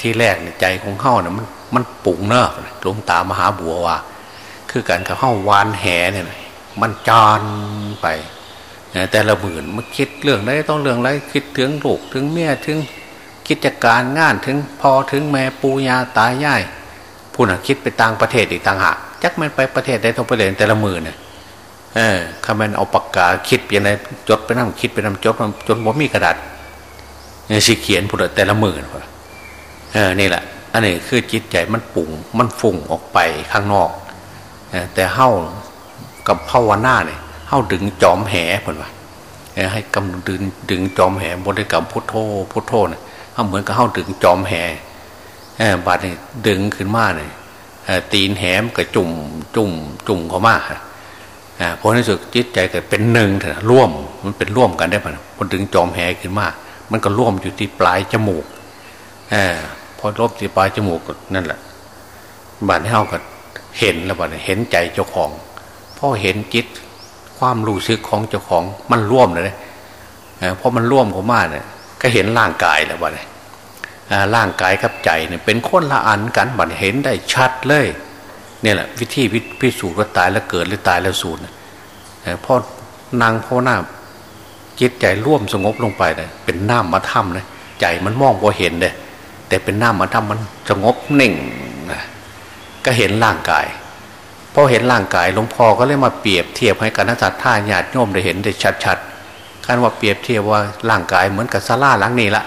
ที่แรกใจของเฮ้าเนี่ยมันมันปุ๋งเนอะหลวงตามหาบัวว่า คือการกับเฮ้าวานแหเนี่ยมันจานไป แต่ละหมื่นมาคิดเรื่องไรต้องเรื่องไรคิดถึงลูกถึงเมียถึงกิจการงานถึงพอถึงแม่ปูยาตายายผู้น่ะคิดไปต่างประเทศอีกต่างหากจักมันไปประเทศได้ต้องไปเรียนแต่ละหมือเนี่ยเออคำมันเอาปากกาคิดเปลี่ยนอะไรจดไปนั่งคิดไปนั่งจดจนว่ามีกระดาษเนี่ยสิเขียนผู้แต่ละหมือ เออนี่แหละ อันนี้คือจิตใจมันปุ่งมันฝุ่งออกไปข้างนอกแต่เฮ้ากับภาวนาเนี่ยเฮ้าดึงจอมแหเพื่อนว่าให้กำดึงดึงจอมแหบริกรรมพุทโธพุทโธเนี่ยเขาเหมือนกับเฮ้าดึงจอมแหบาดนี่ดึงขึ้นมาเนี่ยตีนแหมกับจุ่มจุ่มจุ่มเขามาเพราะในสุดจิตใจเก็เป็นหนึ่งเถอะร่วมมันเป็นร่วมกันได้ปะพอดึงจอมแหขึ้นมา มันก็ร่วมอยู่ที่ปลายจมูกอ พอรบที่ปลายจมูกนั่นแหละบาดเฮ้าก็เห็นแล้วบาดเห็นใจเจ้าของพอเห็นจิตความรู้สึกของเจ้าของมันร่วมเลยเพราะมันร่วมเขามาเนี่ยก็เห็นร่างกายแล้วบาดร่างกายกับใจเนี่ยเป็นคนละอันกันบัดเห็นได้ชัดเลยเนี่ยแหละวิธีพิสูจน์ว่าตายแล้วเกิดหรือตายแล้วสูญพอนางพ่อหน้าจิตใจร่วมสงบลงไปเลยเป็นน้ำมาถ้ำนะใจมันมองพอเห็นเลย แต่เป็นน้ำมาถ้ำมันสงบเน่งก็เห็นร่างกายพอเห็นร่างกายหลวงพ่อก็เลยมาเปรียบเทียบให้กันนักสัตท่าญาติโยมได้เห็นได้ชัดๆการว่าเปรียบเทียบว่าร่างกายเหมือนกับซาร่าหลังนี้ละ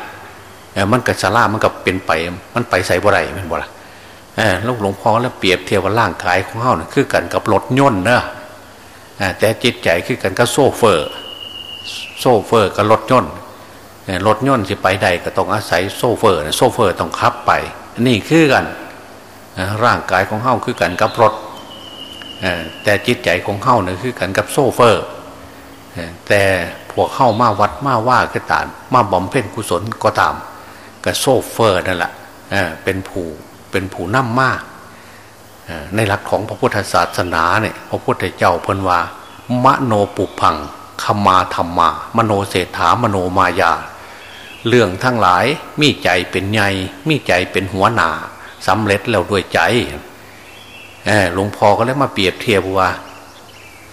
มันกับสารามันก็เป็นไป มันไปใส่บ่ไรมันบ่ละแล้วหลวงพ่อแล้วเปรียบเทียบว่าร่างกายของเขาเนี่ยคือกันกับรถยนต์เนอะแต่จิตใจคือกันกับโซเฟอร์ โซเฟอร์กับรถยนต์ รถยนต์จะไปใดก็ต้องอาศัยโซเฟอร์โซเฟอร์ต้องขับไป นี่คือกันร่างกายของเฮาคือกันกับรถแต่จิตใจของเฮาเนี่ยคือกันกับโซเฟอร์ แต่พวกเข้ามาวัดมาว่าก็ตามมาบำเพ็ญกุศลก็ตามกับโซเฟอร์นั่นแหละเป็นผู้เป็นผู้นำมากในหลักของพระพุทธศาสนาเนี่ยพระพุทธเจ้าพนว่ามโนปุพังขมาธรรมา มโนเศรษฐามโนมายา เรื่องทั้งหลายมีใจเป็นใหญ่มีใจเป็นหัวหน้าสำเร็จแล้วด้วยใจหลวงพ่อก็เลยมาเปรียบเทียบว่า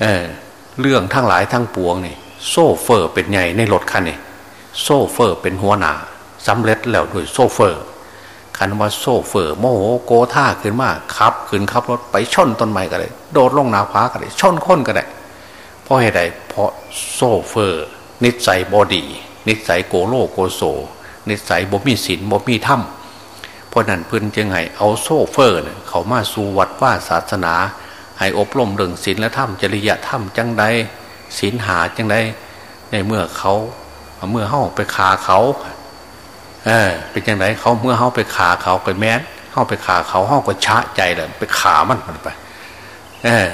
เรื่องทั้งหลายทั้งปวงนี่โชเฟอร์เป็นใหญ่ในรถคันนี่โชเฟอร์เป็นหัวหน้าสำเร็จแล้วด้วยโชเฟอร์คันว่าโชเฟอร์โมโหโกธาขึ้นมาขับขึ้นขับรถไปชนต้นไม้ก็ได้โดดลงหน้าผาก็ได้ชนคนก็ได้เพราะเหตุใดเพราะโซเฟอร์นิสัยบอดี นิสัยโกโลโกโซ นิสัยบ่มีศีลบ่มีธรรมเพราะนั้นพื้นจึงให้เอาโซเฟอร์เขามาสู่วัดว่าศาสนา ให้อบรมเรื่องศีลและธรรมจริยธรรมจังใดศีลหาจังใดในเมื่อเขาเมื่อเข้าไปคาเขาเออเป็นยังไงเขาเมื่อเข้าไปขาเขาไปแม้นเข้าไปขาเขาเข้าก็ชะใจเลยไปขามันมันไป เออ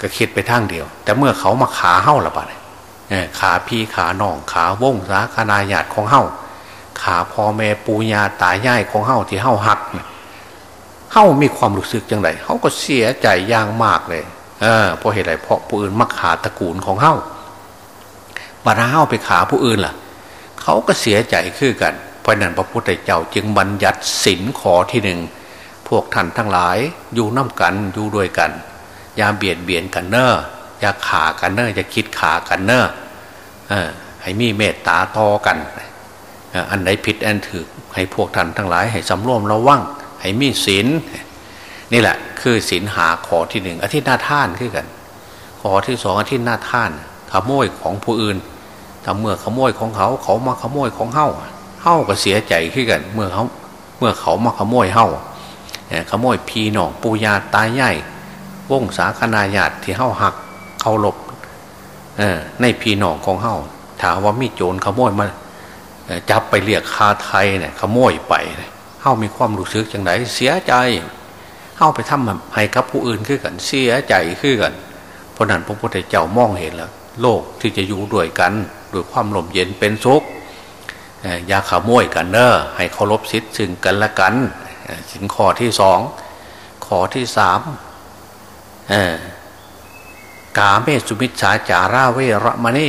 ก็คิดไปทางเดียว แต่เมื่อเขามาขาเฮ้าละบาดเออ ขาพี่ขาน้องขาว่งสาคนาญาติของเฮ้าขาพ่อแม่ปูญาตายายของเฮ้าที่เฮ้าหักเฮ้ามีความรู้สึกจังไรเขาก็เสียใจอย่างมากเลยเออเพราะเหตุไรเพราะผู้อื่นมาขาตระกูลของเฮ้าบาราเฮ้าไปขาผู้อื่นล่ะเขาก็เสียใจคือกันเพราะนั้นพระพุทธเจ้าจึงบัญญัติสินขอที่หนึ่งพวกท่านทั้งหลายอยู่น้ากันอยู่ด้วยกัน อย่าเบียดเบียนกันเนอะอย่าขากันเนอะอย่าคิดขากันเนอะ ให้มีเมตตาต่อกัน อันไหนผิดอันถือให้พวกท่านทั้งหลาย ให้สำรวมระวังให้มีศีลนี่แหละ คือศีลหาขอที่หนึ่งอาทินาท่านขึ้นกัน ขอที่สองอาทินาท่าน ขโมยของผู้อื่นถ้าเมื่อขโมยของเขาเขามาขโมยของเฮาเฮาก็เสียใจขึ้นกัน เมื่อเขาเมื่อเขามาขโมยเฮาขโมยพีหนองปูยาตายใหญ่วงสาคนาญาติที่เฮาหักเขาหลบ ในพีหนองของเฮ้าถามว่ามีโจรขโมยมาจับไปเรียกคาไทยเนี่ยขโมยไปเฮ้ามีความรู้สึกอย่างไรเสียใจเฮ้าไปทำให้กับผู้อื่นขึ้นกัน เสียใจขึ้นกัน เพราะนั้นพระพุทธเจ้ามองเห็นแล้ว โลกที่จะอยู่ด้วยกันด้วยความลมเย็นเป็นสุขอย่าขโมยกันเนอะให้เคารพสิทธิ์ซึ่งกันและกันสินข้อที่สองข้อที่สาม กาเมสุมิชฌาจาราเวรมณี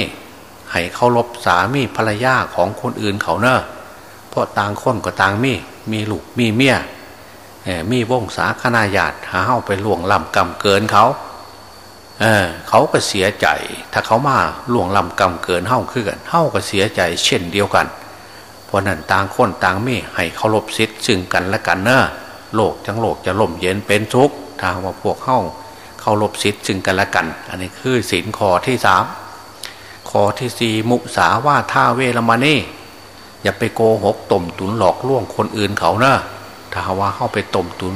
ให้เคารพสามีภรรยาของคนอื่นเขาเนอะเพราะต่างคนก็ต่างมี มีลูกมีเมียมีวงศาคณาญาติหาเข้าไปล่วงล้ำกรรมเกินเขาเเขาก็เสียใจ ถ้าเขามาล่วงล้ำกรรมเกินเฮ้าขึ้นกันเฮ้าก็เสียใจ เช่นเดียวกัน เพราะนั้นต่างคนต่างมีให้เคารพสิทธิ์ซึ่งกันและกันเนอะโลกทั้งโลกจะล่มเย็นเป็นทุกข์ทาว่าพวกเข้า เคารพสิทธิ์ซึ่งกันและกัน อันนี้คือศีลข้อที่สามข้อที่สี่มุสาว่าท่าเวรมานี่อย่าไปโกหกต้มตุนหลอกล่วงคนอื่นเขาเนะถ้าว่าเข้าไปต้มตุน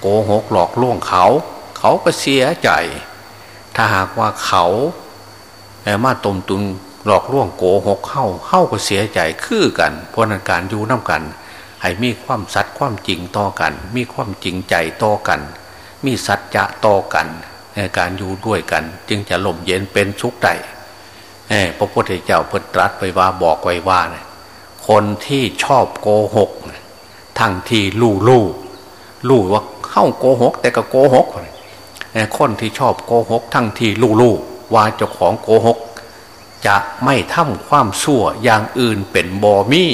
โกหกหลอกล่วงเขา เขาก็เสียใจ ถ้าหากว่าเขาแมาตมตุนหลอกล่วงโกหกเข้าเข้าก็เสียใจคือกันเพราะนั้นการอยู่น้ากัน ให้มีความสัตย์ความจริงต่อกัน มีความจริงใจต่อกัน มีสัจจะต่อกันในการอยู่ด้วยกัน จึงจะล่มเย็นเป็นสุขใจพระพุทธเจ้าเพิ่ตรัสไปว่าบอกไว้ว่าคนที่ชอบโกหก ทั้งที่ลู่ลู่ลู่ว่าเข้าโกหก แต่ก็โกหกคนที่ชอบโกหก ทั้งที่ลู่ลู่ว่าเจ้าของโกหก จะไม่ทำความชั่วอย่างอื่นเป็นบอมี่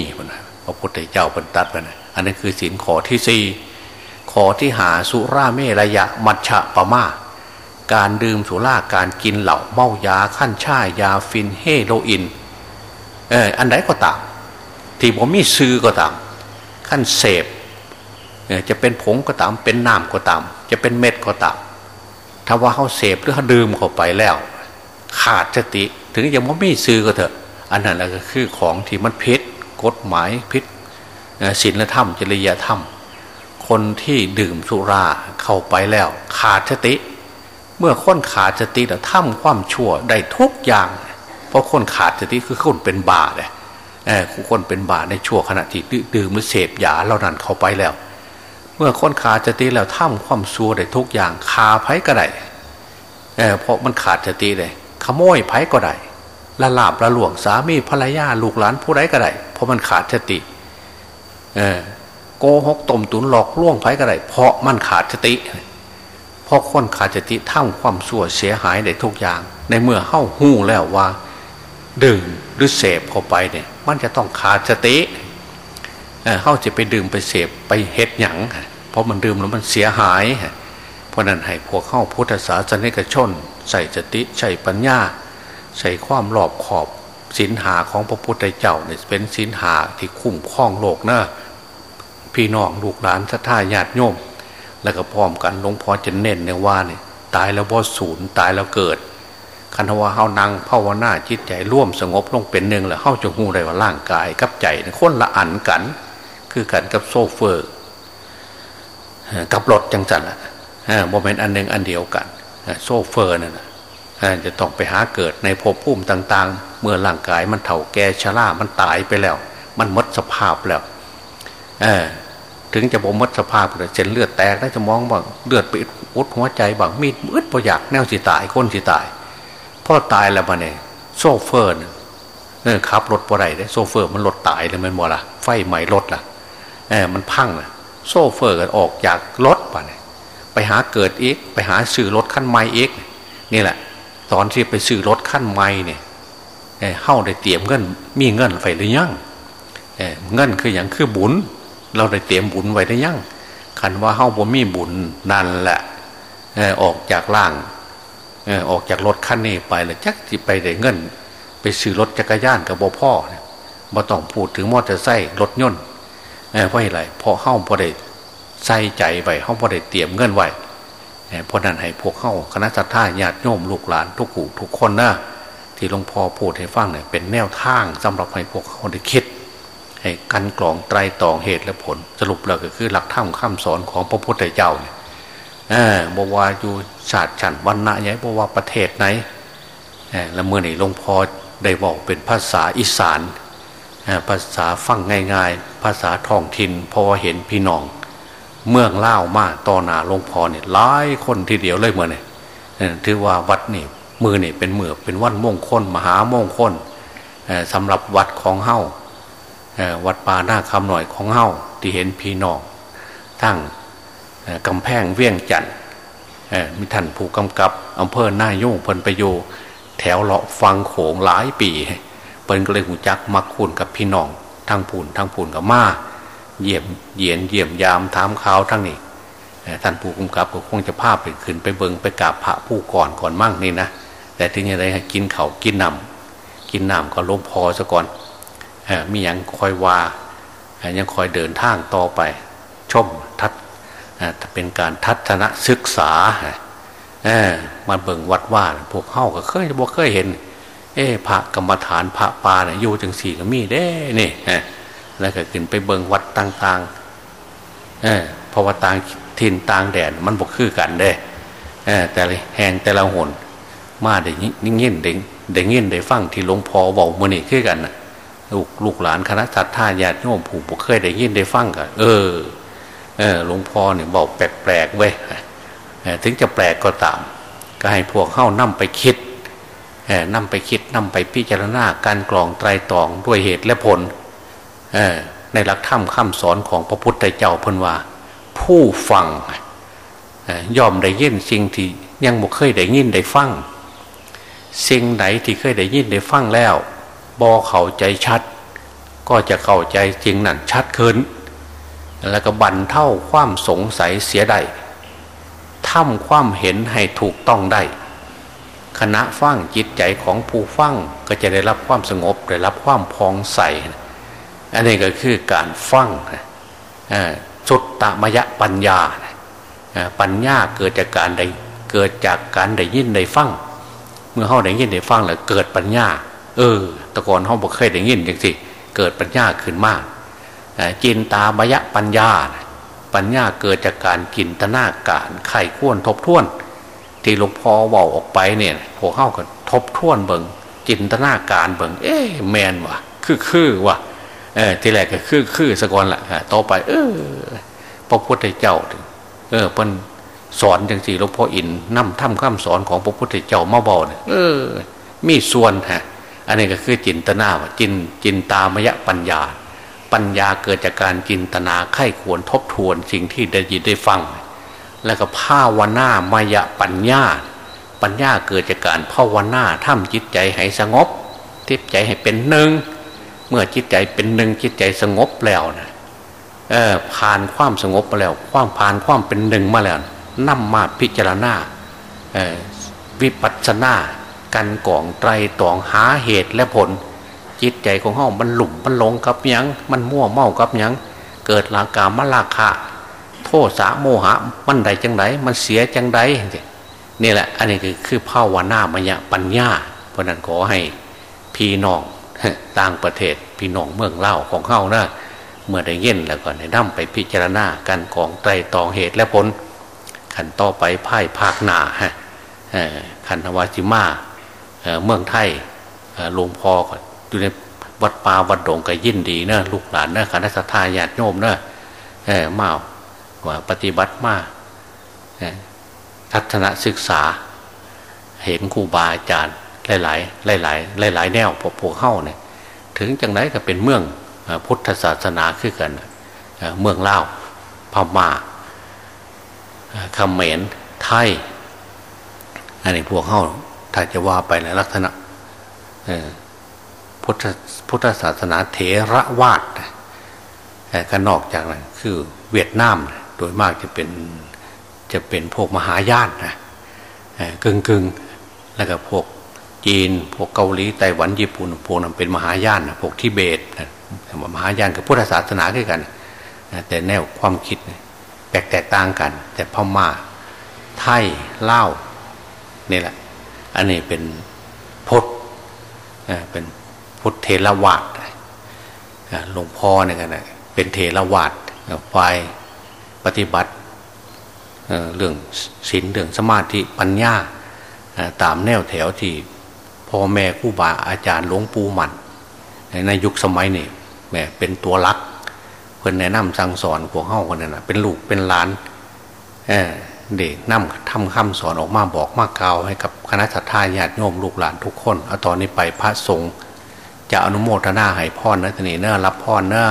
พระพุทธเจ้าบรรทัดไปนะอันนี้คือสินขอที่สี่ ขอที่หาสุราเมรยะมัชฌะปะมา การดื่มสุราการกินเหล้าเมายาขั้นช่ายยาฟินเฮโรอีนเอออันไหนก็ตาม ที่ผมมีซื้อก็ตาม ขั้นเสพจะเป็นผงก็ตามเป็นน้ำก็ตาม จะเป็นเม็ดก็ตาม ถ้าว่าเขาเสพหรือเขาดื่มเข้าไปแล้ว ขาดสติถึงยังว่าไม่ซื้อก็เถอะ อันนั้นก็คือของที่มันพิษกฎหมายพิษศีลธรรมจริยธรรม คนที่ดื่มสุราเข้าไปแล้ว ขาดสติ เมื่อคนขาดสติแล้วทำความชั่วได้ทุกอย่าง เพราะคนขาดสติคือคนเป็นบาเลยคนเป็นบาในชั่วขณะที่ดื่มหรือเสพยาเหล่านั้นเข้าไปแล้ว เมื่อคนขาดสติแล้วทำความชั่วได้ทุกอย่างคาไผก็ได้เพราะมันขาดสติเลยขโมยไผก็ได้ละลาบละหลวงสามีภรรยาลูกหลานผู้ใดก็ได้เพราะมันขาดสติ โกหกต้มตุนหลอกล่วงไผก็ได้เพราะมันขาดสติเพราะคนขาดสติทำความชั่วเสียหายได้ทุกอย่าง ในเมื่อเข้าหู้แล้วว่า ดื่มหรือเสพเข้าไปเนี่ย มันจะต้องขาดสติเข้าจะไปดื่มไปเสพไปเฮ็ดหยังเพราะมันดื่มแล้วมันเสียหาย เพราะนั้นให้พวกเข้าพุทธศาสนิกชน ใส่สติใส่ปัญญา ใส่ความรอบขอบสินหาของพระพุทธเจ้าเนี่ยเป็นสินหาที่คุ้มครองโลกนะ พี่น้องลูกหลานสัทธาญาติโยม แล้วก็พร้อมกันหลวงพ่อจะเน้นเนี่ยว่าเนี่ยตายแล้วบ่ศูนย์ตายแล้วเกิดคันว่าเฮานั่งภาวนาจิตใจร่วมสงบลงเป็นหนึ่งแล้วเฮาจะหูได้ว่าร่างกายกับใจคนละอันกัน คือกันกับโซเฟอร์กับรถจังจันละโมเมนต์อันหนึ่งอันเดียวกันโซเฟอร์นั่นจะต้องไปหาเกิดในภพภูมิต่าง ๆ เมื่อร่างกายมันเถ่าแก่ชรามันตายไปแล้ว มันมดสภาพแล้ว ถึงจะบ่มดสภาพเลยเส้นเลือดแตกได้จะมองบ้างเลือดไปอุดหัวใจบ้างมีดมืดพอยากแนวสิตายคนสิตายพ่อตายแล้วมาเนี่ยโซเฟอร์เนี่ยขับรถปะไรได้โซเฟอร์มันรถตายเลยมันบ่ละไฟไหม้รถล่ะเออมันพังล่ะ โซเฟอร์กันออกจากรถปเนี่ยไปหาเกิดอีกไปหาซื้อรถขั้นใหม่อีกนี่แหละ ตอนที่ไปซื้อรถขั้นใหม่เนี่ยเฮ้าได้เตรียมเงิน มีเงินไฟหรือยังเงินคืออย่างคือบุญ เราได้เตรียมบุญไว้ได้ยังคันว่าเฮ้าบ่มีบุญนั่นแหละออกจากล่างออกจากรถคันนี้ไปแล้วจักจิไปได้เงิน ไปซื้อรถจักรยานกับบ่พ่อเนี่ยบ่ต้องพูดถึงมอเตอร์ไซค์รถยนต์เพราะอะไรเพราะเข้าพอได้ใส่ใจไว้เข้าพอได้เตรียมเงินไว้เพราะนั้นให้พวกเข้าคณะสัตยาญาติโยมลูกหลานทุกขู่ทุกคนนะที่หลวงพ่อพูดให้ฟังเนี่ยเป็นแนวทางสำหรับให้พวกเขาได้คิด ให้กันกรองไตรตองเหตุและผล สรุปแล้วก็คือหลักธรรมคำสอนของพระพุทธเจ้าเนี่ยบอกว่าอยู่ชาติฉันวันณะยัยบอกว่าประเทศไหนแล้วเมื่อนี่หลวงพ่อได้บอกเป็นภาษาอีสานภาษาฟังง่ายๆ ภาษาท้องถิ่นพอเห็นพี่น้อง เมืองเล่ามาต่อหนาหลวงพ่อเนี่ยหลายคนทีเดียวเลยเมื่อนี่ถือว่าวัดนี่มือนี่เป็นเมือเป็นวันมงคลมหามงคลสำหรับวัดของเฮ้า วัดป่าหน้าคำหน่อยของเฮ้าที่เห็นพี่น้องทั้งกำแพงเวียงจันทร์มีท่านผู้กำกับอำเภอหน้ายุ่งเพิ่นไปอยู่แถวเลาะฟังโขงหลายปีเพิ่นก็เลยหูจักมักคุณกับพี่น้องทั้งผุนทั้งผุนกับมาเยี่ยมเยียนเยี่ยมยามถามข่าวทั้งนี้ท่านผู้กำกับก็คงจะภาพไปขึ้นไปเบิงไปกราบพระผู้ก่อนก่อนมั่งนี่นะแต่ที่นี่อะไรกินเขากินนำกินน้ำก็ลงพอซะก่อน มีอย่างคอยว่ายังคอยเดินทางต่อไป ชมทัดเป็นการทัศนศึกษามาเบิ่งวัดว่าพวกเข้าก็เคยบ่เคยเห็น เอ้พระกรรมฐานพระปาเนี่ยอยู่จังสี่ก็มีเด้นี่แล้วก็ขึ้นไปเบิ่งวัดต่างๆเพราะว่าต่างถิ่นต่างแดนมันบกคือกันเด้แต่แห่งแต่ละหนมาได้ยิ่งยิ่งได้ได้ยินได้ฟังที่หลวงพ่อบอกมื่อนี่คือกันนะ ลูกลูกหลานคณะสัตยาญาติโยมผู้เคยได้ยินได้ฟังกันเออเออหลวงพ่อเนี่ยบอกแปลกๆเว้ยถึงจะแปลกก็ตาม ก็ให้พวกเข้านั่มไปคิดนั่มไปคิดนั่มไปพิจารณาการกรองไตรตรองด้วยเหตุและผลในหลักธรรมคำสอนของพระพุทธเจ้าพันว่า ผู้ฟังยอมได้ยินสิ่งที่ยังบ่เคยได้ยินได้ฟังสิ่งไหนที่เคยได้ยินได้ฟังแล้ว บอเข้าใจชัด ก็จะเข้าใจจริงนั่นชัดขึ้น แล้วก็บันเท่าความสงสัยเสียได้ทำความเห็นให้ถูกต้องได้คณะฟั่งจิตใจของผู้ฟั่งก็จะได้รับความสงบได้รับความพองใส อันนี้ก็คือการฟั่งสุดตมยะปัญญา ปัญญาเกิดจากการได้เกิดจากการได้ยินได้ฟั่ง เมื่อเขาได้ยินได้ฟั่งแล้วเกิดปัญญา เออตะกอนเขาบอกเคยได้ยินอย่างสิเกิดปัญญาขึ้นมากจินตามยะปัญญา ปัญญาเกิดจากการกินตนาการไข่ข้วนทบท้วน ที่หลวงพ่อบอกออกไปเนี่ยพวเข้าก็ทบท้วนเบิงจินตนาการเบิงเอ๊แมนวะคือคือวะเออทีแรกก็คือคือสกอนละต่อไป เออพระพุทธเจ้า เออเป็นสอนจังสี่หลวงพ่ออินนำทำคำสอนของพระพุทธเจ้ามาบอกเนี่ยเออ มีส่วนฮะ อันนี้ก็คือจินตนาวจินจินตามยะปัญญา ปัญญาเกิดจากการจินตนาไข้ควรทบทวนสิ่งที่ได้ยินได้ฟัง แล้วก็ภาวนามายะปัญญา ปัญญาเกิดจากการภาวนาทำจิตใจให้สงบจิตใจให้เป็นหนึ่ง เมื่อจิตใจเป็นหนึ่งจิตใจสงบแล้วนะเออผ่านความสงบมาแล้ว ความผ่านความเป็นหนึ่งมาแล้วนำมาพิจารณาวิปัสสนา กันก่องไตรตองหาเหตุและผล จิตใจของห้องมันหลุ่มมันหลงกับยังมันมั่วเมากับยังเกิดลากามลาคะ โทษสาโมหะ มันใดจังไดมันเสียจังไดนี่แหละ อันนี้คือคือภาวนามยปัญญา เพราะนั้นขอให้พี่น้องต่างประเทศพี่น้องเมืองเล่าของเข้านะเมื่อได้เย็นแล้วก็ในน้ำไปพิจารณาการกองไตรตองเหตุและผลขันต่อไปไพ่ภาคนาฮะขันธวาจิมา เมืองไทยหลวงพ่อก็อยู่ในวัดป่าวัดดงก็ยินดีเนะลูกหลานเนะคณะสัตยาญาติโยมเนะมาว่าปฏิบัติมาทัศนศึกษา เห็นครูบาอาจารย์ หลายๆหลายๆหลายๆแนวพวกพวกเข้าเนี่ยถึงจังไรก็เป็นเมืองพุทธศาสนาขึ้นกันเมืองเล่าพม่าเขมรไทยอันนี้พวกเข้า ถ้าจะว่าไปในลักษณะพุทธพุทธศาสนาเถระวาดก็นอกจากนั้นคือเวียดนามโดยมากจะเป็นจะเป็นพวกมหายานนะกึ่งกึ่งแล้วก็พวกจีน พวกเกาหลีไต้หวันญี่ปุ่นพวกนั้นเป็นมหายานะพวกทิเบตมหายานกับพุทธศาสนาด้วยกันแต่แนวความคิดแตกแตกต่างกัน แต่พม่าไทยเล่านี่แหละ อันนี้เป็นพุทธเป็นพุทธเทรวาดหลวงพ่อเนี่ยกันเป็นเทรวาดฝ่ายปฏิบัติเรื่องศีลเรื่องสมาธิปัญญาตามแนวแถวที่พ่อแม่ครูบาอาจารย์หลวงปู่มันในยุคสมัยนี้แม่เป็นตัวรักเพื่อนแนะนำสั่งสอนพวกเฮ้าคนนั้นนะเป็นลูกเป็นหลาน เเด็กนำทำคำสอนออกมาบอกมากล่าวให้กับคณะสัตยาญาติโยมลูกหลานทุกคนเอาตอนนี้ไปพระสงฆ์จะอนุโมทนาให้พรนะทีนี้เนอรับพรเนอ